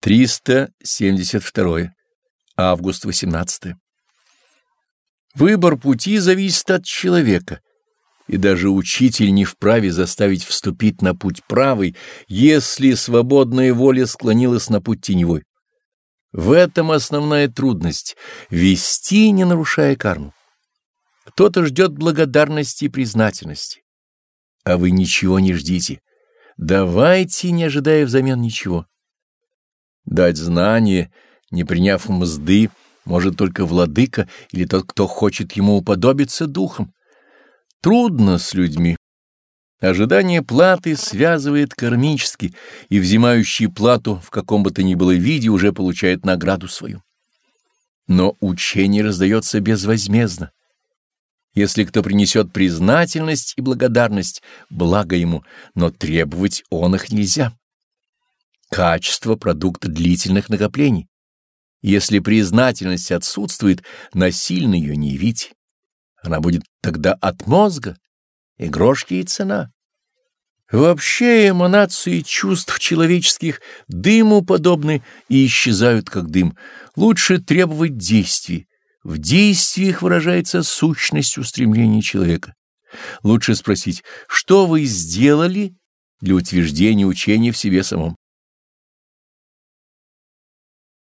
372. Август 18. Выбор пути зависит от человека, и даже учитель не вправе заставить вступить на путь правый, если свободная воля склонилась на путь теневой. В этом основная трудность — вести, не нарушая карму. Кто-то ждет благодарности и признательности, а вы ничего не ждите. Давайте, не ожидая взамен ничего. Дать знание, не приняв мзды, может только владыка или тот, кто хочет ему уподобиться духом. Трудно с людьми. Ожидание платы связывает кармически, и взимающий плату в каком бы то ни было виде уже получает награду свою. Но учение раздается безвозмездно. Если кто принесет признательность и благодарность, благо ему, но требовать он их нельзя. Качество — продукт длительных накоплений. Если признательность отсутствует, насильно ее не явить. Она будет тогда от мозга, и грошки и цена. Вообще эманации чувств человеческих дыму подобны и исчезают как дым. Лучше требовать действий. В действиях выражается сущность устремлений человека. Лучше спросить, что вы сделали для утверждения учения в себе самом.